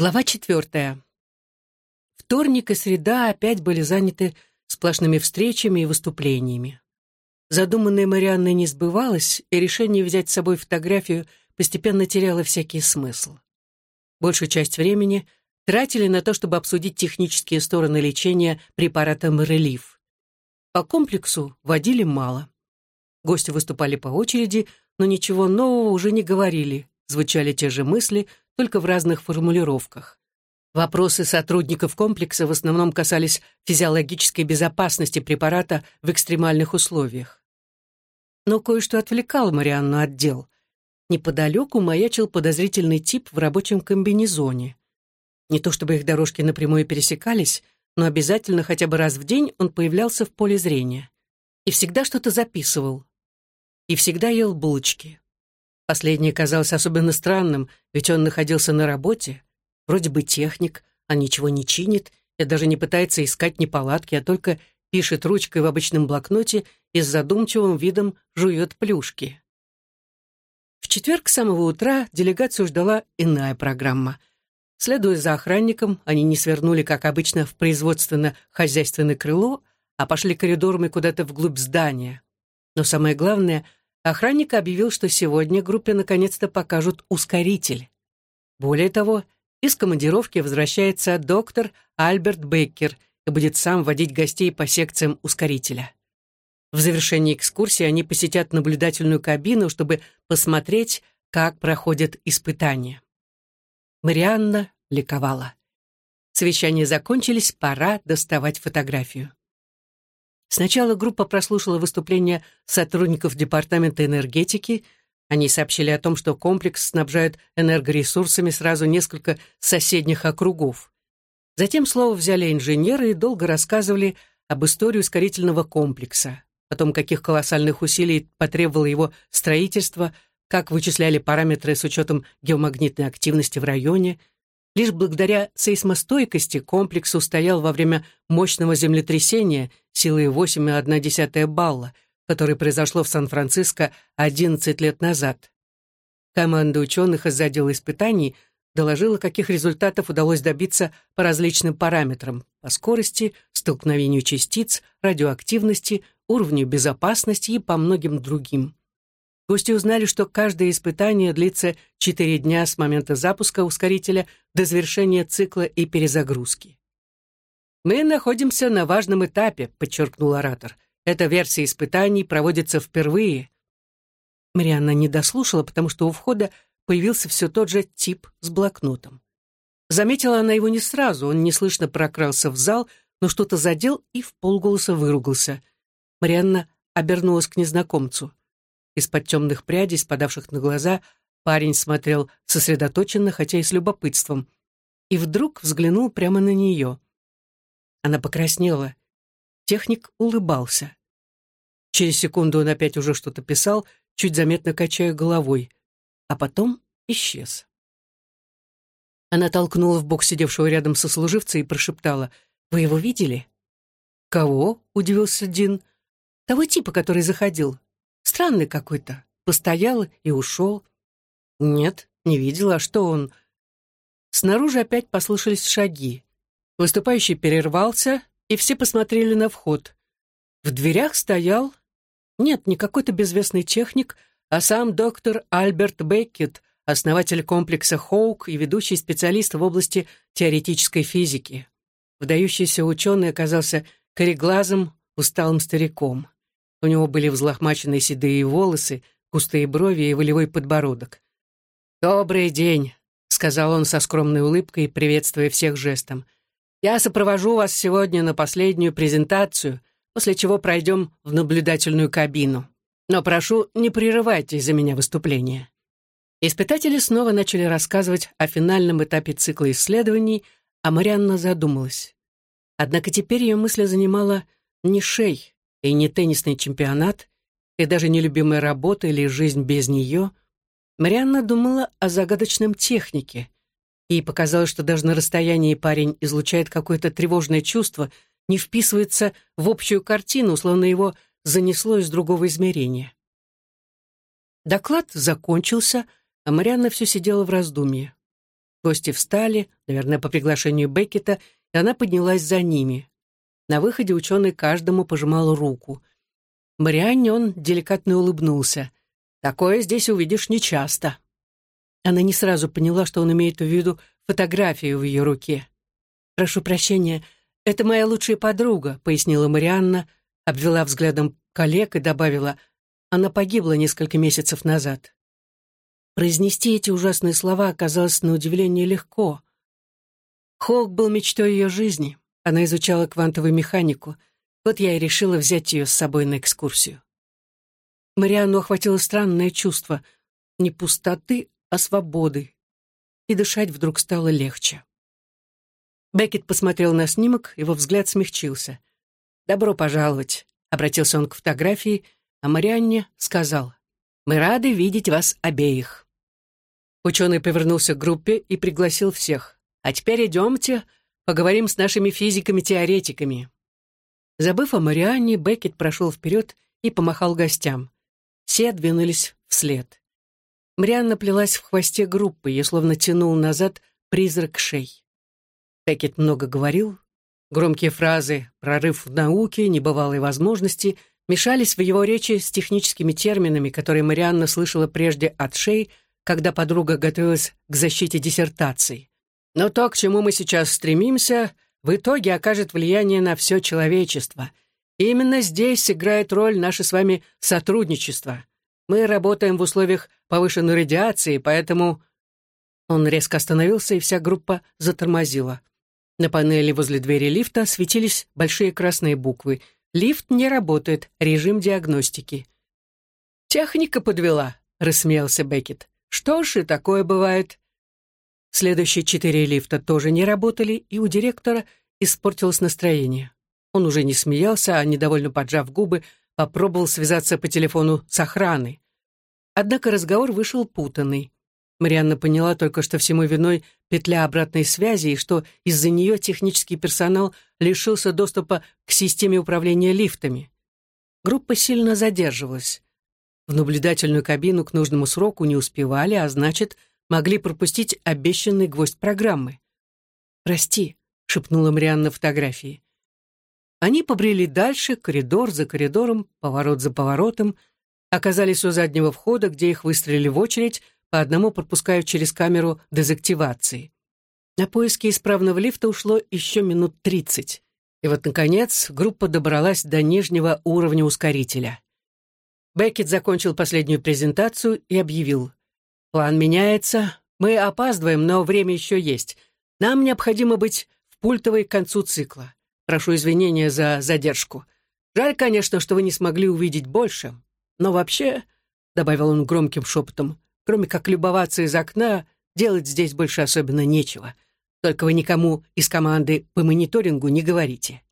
Глава четвертая. Вторник и среда опять были заняты сплошными встречами и выступлениями. Задуманное Марианной не сбывалось, и решение взять с собой фотографию постепенно теряло всякий смысл. Большую часть времени тратили на то, чтобы обсудить технические стороны лечения препаратом «Релиф». По комплексу водили мало. Гости выступали по очереди, но ничего нового уже не говорили, звучали те же мысли, только в разных формулировках. Вопросы сотрудников комплекса в основном касались физиологической безопасности препарата в экстремальных условиях. Но кое-что отвлекало Марианну от дел. Неподалеку маячил подозрительный тип в рабочем комбинезоне. Не то чтобы их дорожки напрямую пересекались, но обязательно хотя бы раз в день он появлялся в поле зрения. И всегда что-то записывал. И всегда ел булочки. Последнее казалось особенно странным, ведь он находился на работе, вроде бы техник, а ничего не чинит и даже не пытается искать неполадки, а только пишет ручкой в обычном блокноте и с задумчивым видом жует плюшки. В четверг с самого утра делегацию ждала иная программа. Следуя за охранником, они не свернули, как обычно, в производственно-хозяйственное крыло, а пошли коридорами куда-то вглубь здания. Но самое главное — Охранник объявил, что сегодня группе наконец-то покажут ускоритель. Более того, из командировки возвращается доктор Альберт Бейкер и будет сам водить гостей по секциям ускорителя. В завершении экскурсии они посетят наблюдательную кабину, чтобы посмотреть, как проходят испытания. Марианна ликовала. Совещания закончились, пора доставать фотографию. Сначала группа прослушала выступления сотрудников Департамента энергетики. Они сообщили о том, что комплекс снабжает энергоресурсами сразу несколько соседних округов. Затем слово взяли инженеры и долго рассказывали об истории ускорительного комплекса, о том, каких колоссальных усилий потребовало его строительство, как вычисляли параметры с учетом геомагнитной активности в районе – Лишь благодаря сейсмостойкости комплекс устоял во время мощного землетрясения силой 8,1 балла, которое произошло в Сан-Франциско 11 лет назад. Команда ученых из отдела испытаний доложила, каких результатов удалось добиться по различным параметрам – по скорости, столкновению частиц, радиоактивности, уровню безопасности и по многим другим. Гости узнали, что каждое испытание длится 4 дня с момента запуска ускорителя до завершения цикла и перезагрузки. «Мы находимся на важном этапе», — подчеркнул оратор. «Эта версия испытаний проводится впервые». Марианна не дослушала, потому что у входа появился все тот же тип с блокнотом. Заметила она его не сразу, он неслышно прокрался в зал, но что-то задел и в полголоса выругался. Марианна обернулась к незнакомцу. Из-под темных прядей, спадавших на глаза, парень смотрел сосредоточенно, хотя и с любопытством. И вдруг взглянул прямо на нее. Она покраснела. Техник улыбался. Через секунду он опять уже что-то писал, чуть заметно качая головой, а потом исчез. Она толкнула в бок сидевшего рядом сослуживца и прошептала, «Вы его видели?» «Кого?» — удивился Дин. «Того типа, который заходил. Странный какой-то. Постоял и ушел. Нет, не видела, а что он... Снаружи опять послышались шаги. Выступающий перервался, и все посмотрели на вход. В дверях стоял... Нет, не какой-то безвестный техник, а сам доктор Альберт Беккет, основатель комплекса Хоук и ведущий специалист в области теоретической физики. Выдающийся ученый оказался кореглазым, усталым стариком. У него были взлохмаченные седые волосы, густые брови и волевой подбородок. «Добрый день», — сказал он со скромной улыбкой, приветствуя всех жестом. «Я сопровожу вас сегодня на последнюю презентацию, после чего пройдем в наблюдательную кабину. Но прошу, не прерывайте из-за меня выступление». Испытатели снова начали рассказывать о финальном этапе цикла исследований, а Марианна задумалась. Однако теперь ее мысли занимала не шей, и не теннисный чемпионат, и даже не любимая работа или жизнь без нее, Марианна думала о загадочном технике. Ей показалось, что даже на расстоянии парень излучает какое-то тревожное чувство, не вписывается в общую картину, словно его занесло из другого измерения. Доклад закончился, а Марианна все сидела в раздумье. Гости встали, наверное, по приглашению Беккета, и она поднялась за ними. На выходе ученый каждому пожимал руку. Марианне он деликатно улыбнулся. «Такое здесь увидишь нечасто». Она не сразу поняла, что он имеет в виду фотографию в ее руке. «Прошу прощения, это моя лучшая подруга», — пояснила Марианна, обвела взглядом коллег и добавила, «она погибла несколько месяцев назад». Произнести эти ужасные слова оказалось на удивление легко. Холк был мечтой ее жизни. Она изучала квантовую механику. Вот я и решила взять ее с собой на экскурсию. Марианну охватило странное чувство не пустоты, а свободы. И дышать вдруг стало легче. Беккет посмотрел на снимок, его взгляд смягчился. «Добро пожаловать», — обратился он к фотографии, а Марианне сказал, «Мы рады видеть вас обеих». Ученый повернулся к группе и пригласил всех. «А теперь идемте, поговорим с нашими физиками-теоретиками». Забыв о Марианне, Беккет прошел вперед и помахал гостям. Все двинулись вслед. Марианна плелась в хвосте группы, ее словно тянул назад призрак шей. Беккет много говорил. Громкие фразы «прорыв в науке», «небывалые возможности» мешались в его речи с техническими терминами, которые Марианна слышала прежде от Шей, когда подруга готовилась к защите диссертации. Но то, к чему мы сейчас стремимся, в итоге окажет влияние на все человечество. И именно здесь играет роль наше с вами сотрудничество. Мы работаем в условиях повышенной радиации, поэтому... Он резко остановился, и вся группа затормозила. На панели возле двери лифта светились большие красные буквы. «Лифт не работает. Режим диагностики». «Техника подвела», — рассмеялся Беккет. «Что ж, и такое бывает». Следующие четыре лифта тоже не работали, и у директора испортилось настроение. Он уже не смеялся, а, недовольно поджав губы, попробовал связаться по телефону с охраной. Однако разговор вышел путанный. Марианна поняла только, что всему виной петля обратной связи и что из-за нее технический персонал лишился доступа к системе управления лифтами. Группа сильно задерживалась. В наблюдательную кабину к нужному сроку не успевали, а значит, могли пропустить обещанный гвоздь программы. «Прости», — шепнула Марианна фотографии. Они побрели дальше, коридор за коридором, поворот за поворотом, оказались у заднего входа, где их выстроили в очередь, по одному пропускают через камеру дезактивации. На поиски исправного лифта ушло еще минут тридцать. И вот, наконец, группа добралась до нижнего уровня ускорителя. Беккет закончил последнюю презентацию и объявил. «План меняется. Мы опаздываем, но время еще есть. Нам необходимо быть в пультовой к концу цикла. Прошу извинения за задержку. Жаль, конечно, что вы не смогли увидеть больше. Но вообще, — добавил он громким шепотом, Кроме как любоваться из окна, делать здесь больше особенно нечего. Только вы никому из команды по мониторингу не говорите».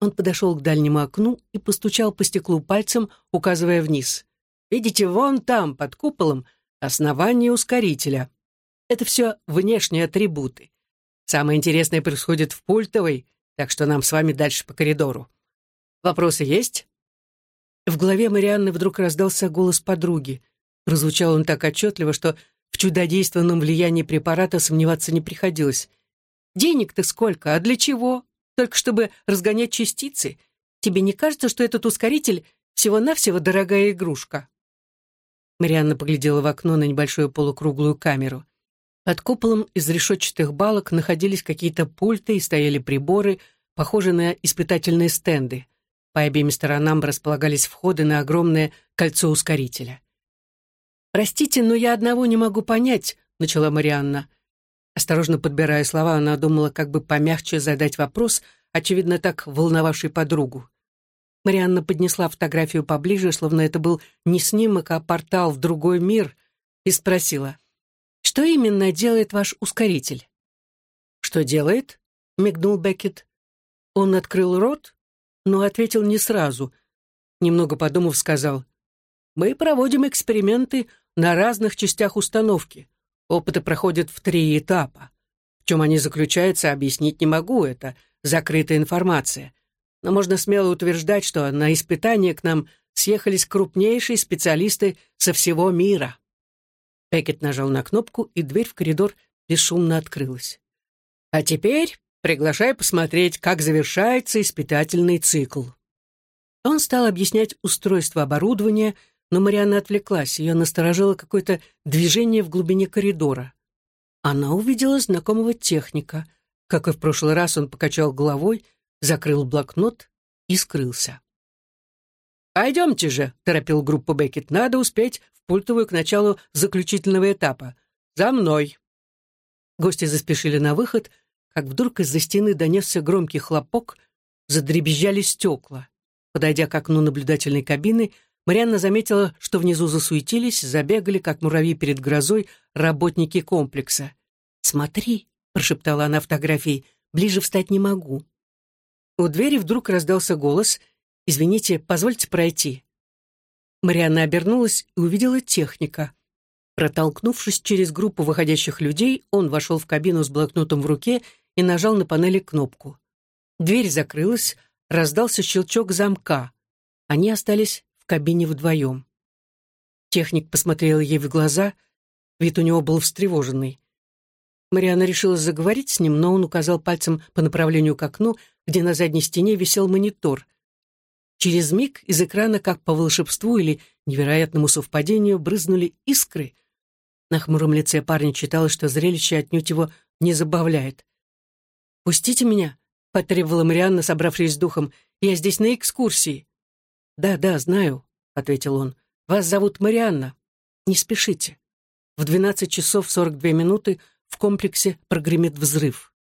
Он подошел к дальнему окну и постучал по стеклу пальцем, указывая вниз. «Видите, вон там, под куполом, основание ускорителя. Это все внешние атрибуты. Самое интересное происходит в пультовой, так что нам с вами дальше по коридору. Вопросы есть?» В голове Марианны вдруг раздался голос подруги — Прозвучал он так отчетливо, что в чудодейственном влиянии препарата сомневаться не приходилось. «Денег-то сколько? А для чего? Только чтобы разгонять частицы? Тебе не кажется, что этот ускоритель всего-навсего дорогая игрушка?» Марианна поглядела в окно на небольшую полукруглую камеру. Под куполом из решетчатых балок находились какие-то пульты и стояли приборы, похожие на испытательные стенды. По обеим сторонам располагались входы на огромное кольцо ускорителя. «Простите, но я одного не могу понять», — начала Марианна. Осторожно подбирая слова, она думала, как бы помягче задать вопрос, очевидно, так волновавший подругу. Марианна поднесла фотографию поближе, словно это был не снимок, а портал в другой мир, и спросила, «Что именно делает ваш ускоритель?» «Что делает?» — мигнул Беккет. Он открыл рот, но ответил не сразу. Немного подумав, сказал, «Мы проводим эксперименты на разных частях установки. Опыты проходят в три этапа. В чем они заключаются, объяснить не могу, это закрытая информация. Но можно смело утверждать, что на испытания к нам съехались крупнейшие специалисты со всего мира. Пекет нажал на кнопку, и дверь в коридор бесшумно открылась. «А теперь приглашаю посмотреть, как завершается испытательный цикл». Он стал объяснять устройство оборудования, но Марианна отвлеклась, ее насторожило какое-то движение в глубине коридора. Она увидела знакомого техника. Как и в прошлый раз, он покачал головой, закрыл блокнот и скрылся. «Пойдемте же», — торопил группу Беккет, — «надо успеть в пультовую к началу заключительного этапа. За мной». Гости заспешили на выход, как вдруг из-за стены донесся громкий хлопок, задребезжали стекла. Подойдя к окну наблюдательной кабины, Марианна заметила, что внизу засуетились, забегали, как муравьи перед грозой, работники комплекса. «Смотри», — прошептала она фотографии, — «ближе встать не могу». У двери вдруг раздался голос «Извините, позвольте пройти». Марианна обернулась и увидела техника. Протолкнувшись через группу выходящих людей, он вошел в кабину с блокнотом в руке и нажал на панели кнопку. Дверь закрылась, раздался щелчок замка. Они остались в кабине вдвоем. Техник посмотрел ей в глаза, вид у него был встревоженный. Мариана решила заговорить с ним, но он указал пальцем по направлению к окну, где на задней стене висел монитор. Через миг из экрана, как по волшебству или невероятному совпадению, брызнули искры. На хмуром лице парня читалось, что зрелище отнюдь его не забавляет. «Пустите меня», — потребовала Марианна, собравшись с духом. «Я здесь на экскурсии». «Да, да, знаю», — ответил он. «Вас зовут Марианна. Не спешите. В 12 часов 42 минуты в комплексе прогремит взрыв».